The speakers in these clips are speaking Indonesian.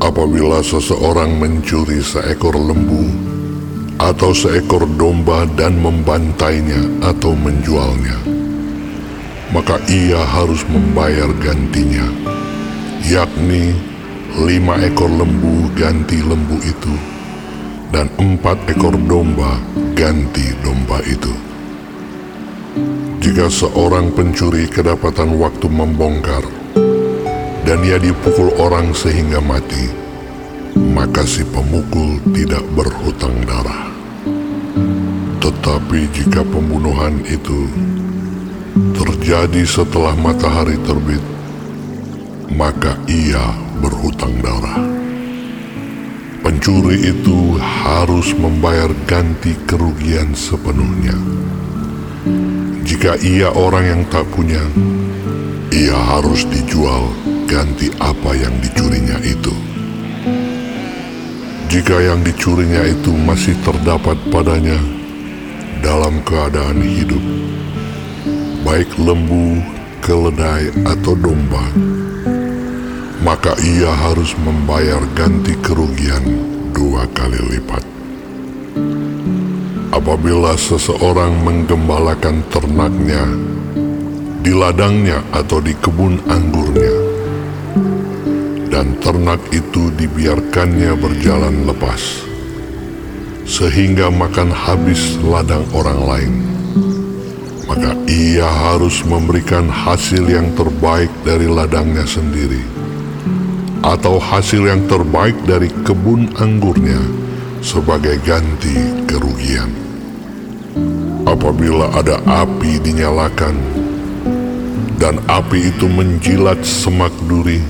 Apabila seseorang mencuri seekor lembu atau seekor domba dan membantainya atau menjualnya, maka ia harus membayar gantinya, yakni lima ekor lembu ganti lembu itu, dan empat ekor domba ganti domba itu. Jika seorang pencuri kedapatan waktu membongkar, dan ia dipukul orang sehingga mati, maka si pemukul tidak berhutang darah. Tetapi jika pembunuhan itu terjadi setelah matahari terbit, maka ia berhutang darah. Pencuri itu harus membayar ganti kerugian sepenuhnya. Jika ia orang yang tak punya, ia harus dijual ganti apa yang dicurinya itu. Jika yang dicurinya itu masih terdapat padanya dalam keadaan hidup, baik lembu, keledai, atau domba, maka ia harus membayar ganti kerugian dua kali lipat. Apabila seseorang menggembalakan ternaknya di ladangnya atau di kebun anggurnya, dan ternak itu dibiarkannya berjalan lepas, sehingga makan habis ladang orang lain. Maka ia harus memberikan hasil yang terbaik dari ladangnya sendiri, atau hasil yang terbaik dari kebun anggurnya sebagai ganti kerugian. Apabila ada api dinyalakan, dan api itu menjilat semak duri,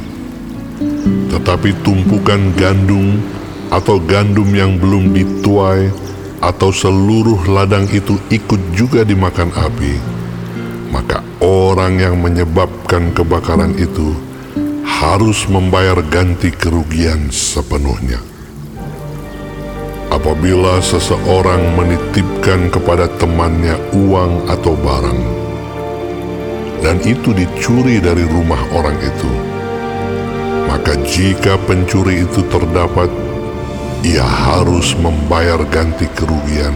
tetapi tumpukan gandum atau gandum yang belum dituai atau seluruh ladang itu ikut juga dimakan api, maka orang yang menyebabkan kebakaran itu harus membayar ganti kerugian sepenuhnya. Apabila seseorang menitipkan kepada temannya uang atau barang, dan itu dicuri dari rumah orang itu, maka jika pencuri itu terdapat, ia harus membayar ganti kerugian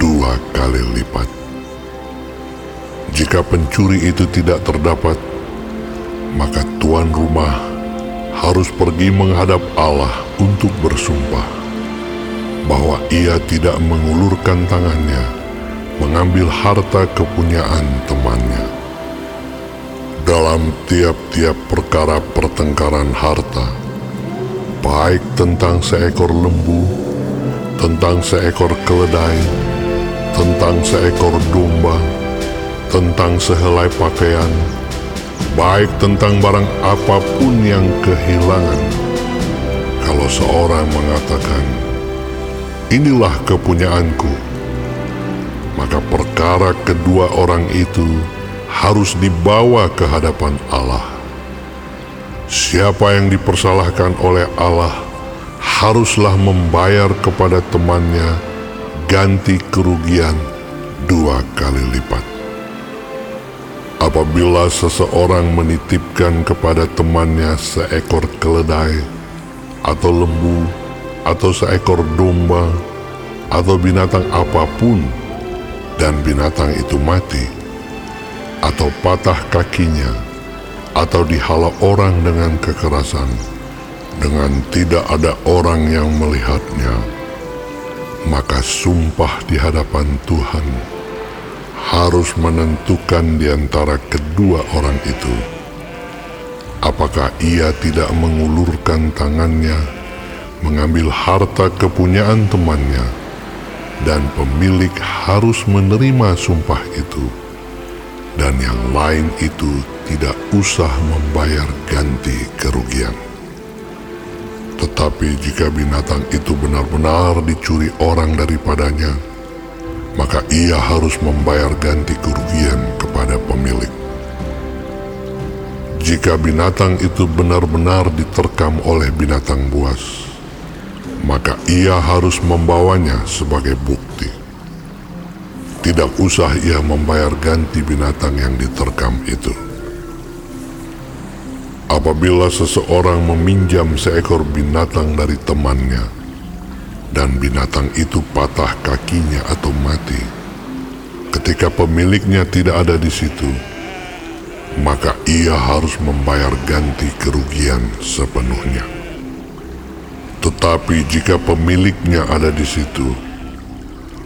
dua kali lipat. Jika pencuri itu tidak terdapat, maka tuan rumah harus pergi menghadap Allah untuk bersumpah bahwa ia tidak mengulurkan tangannya mengambil harta kepunyaan temannya dalam tiap-tiap perkara pertengkaran harta, baik tentang seekor lembu, tentang seekor keledai, tentang seekor domba, tentang sehelai pakaian, baik tentang barang apa pun yang kehilangan. Kalau seorang mengatakan, "Inilah kepunyaanku," maka perkara kedua orang itu harus dibawa ke hadapan Allah. Siapa yang dipersalahkan oleh Allah haruslah membayar kepada temannya ganti kerugian dua kali lipat. Apabila seseorang menitipkan kepada temannya seekor keledai atau lembu atau seekor domba atau binatang apa pun dan binatang itu mati, atau patah kakinya, atau dihalau orang dengan kekerasan, dengan tidak ada orang yang melihatnya, maka sumpah di hadapan Tuhan harus menentukan di antara kedua orang itu. Apakah ia tidak mengulurkan tangannya, mengambil harta kepunyaan temannya, dan pemilik harus menerima sumpah itu dan yang lain itu tidak usah membayar ganti kerugian. Tetapi jika binatang itu benar-benar dicuri orang daripadanya, maka ia harus membayar ganti kerugian kepada pemilik. Jika binatang itu benar-benar diterkam oleh binatang buas, maka ia harus membawanya sebagai bukti. Tidak usah ia membayar ganti binatang yang diterkam itu. Apabila seseorang meminjam seekor binatang dari temannya, dan binatang itu patah kakinya atau mati, ketika pemiliknya tidak ada di situ, maka ia harus membayar ganti kerugian sepenuhnya. Tetapi jika pemiliknya ada di situ,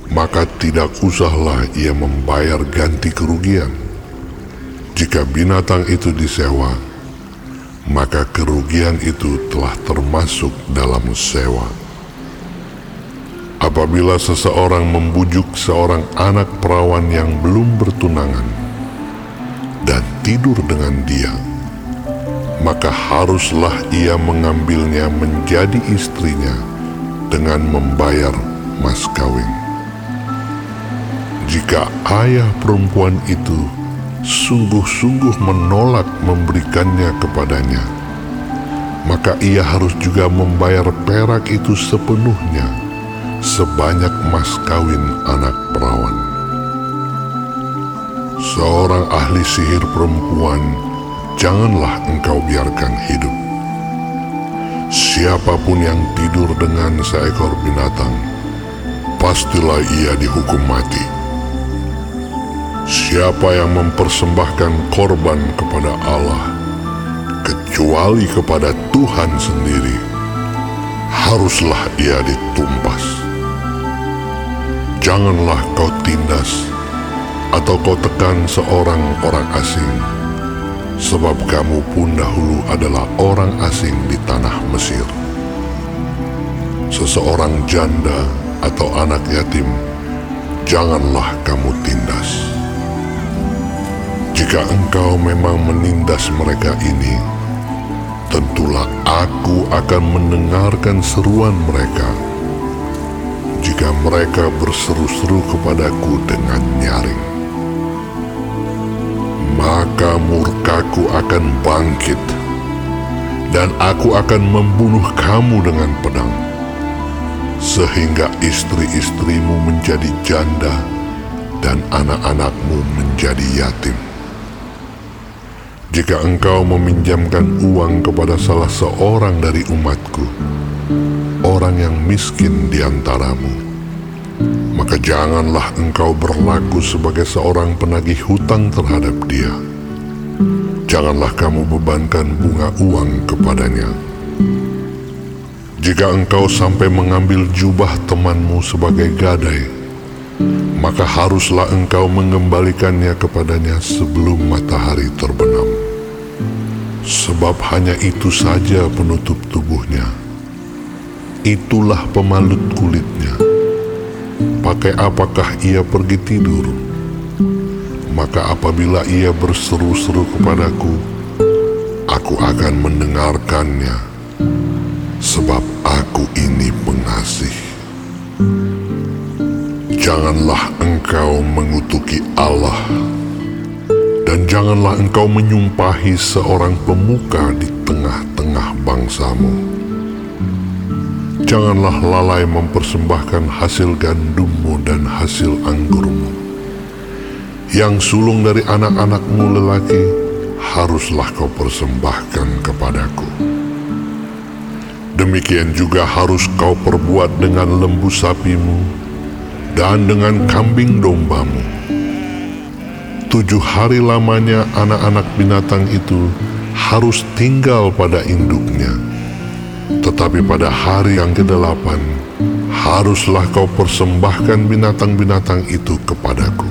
maka tidak usahlah ia membayar ganti kerugian. Jika binatang itu disewa, maka kerugian itu telah termasuk dalam sewa. Apabila seseorang membujuk seorang anak perawan yang belum bertunangan dan tidur dengan dia, maka haruslah ia mengambilnya menjadi istrinya dengan membayar mas kawin. Jika ayah perempuan itu sungguh-sungguh menolak memberikannya kepadanya, maka ia harus juga membayar perak itu sepenuhnya sebanyak mas kawin anak perawan. Seorang ahli sihir perempuan janganlah engkau biarkan hidup. Siapa pun yang tidur dengan seekor binatang, pastilah ia dihukum mati. Siapa yang mempersembahkan korban kepada Allah kecuali kepada Tuhan sendiri, haruslah ia ditumpas. Janganlah kau tindas atau kau tekan seorang orang asing, sebab kamu pun dahulu adalah orang asing di tanah Mesir. Seseorang janda atau anak yatim, janganlah kamu tindas. Jika engkau memang menindas mereka ini, tentulah aku akan mendengarkan seruan mereka. Jika mereka berseru-seru kepadaku dengan nyaring, maka murkaku akan bangkit, dan aku akan membunuh kamu dengan pedang, sehingga istri-istrimu menjadi janda dan anak-anakmu menjadi yatim. Jika engkau meminjamkan uang kepada salah seorang dari umatku, orang yang miskin di antaramu, maka janganlah engkau berlaku sebagai seorang penagih hutang terhadap dia. Janganlah kamu bebankan bunga uang kepadanya. Jika engkau sampai mengambil jubah temanmu sebagai gadai, maka haruslah engkau mengembalikannya kepadanya sebelum matahari terbenam. Sebab hanya itu saja penutup tubuhnya. Itulah pemalut kulitnya. Pakai apakah ia pergi tidur? Maka apabila ia berseru-seru kepadaku, aku akan mendengarkannya, sebab aku ini pengasih janganlah engkau mengutuki Allah dan janganlah engkau menyumpahi seorang pemuka di tengah-tengah bangsamu. Janganlah lalai mempersembahkan hasil gandummu dan hasil anggurmu. Yang sulung dari anak-anakmu lelaki haruslah kau persembahkan kepadaku. Demikian juga harus kau perbuat dengan lembu sapimu dan dengan kambing dombamu. Tujuh hari lamanya anak-anak binatang itu harus tinggal pada induknya. Tetapi pada hari yang kedelapan, haruslah kau persembahkan binatang-binatang itu kepadaku.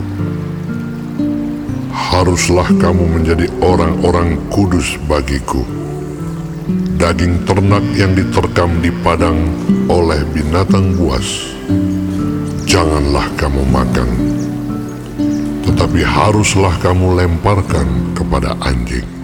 Haruslah kamu menjadi orang-orang kudus bagiku. Daging ternak yang diterkam di padang oleh binatang buas janganlah kamu makan, tetapi haruslah kamu lemparkan kepada anjing.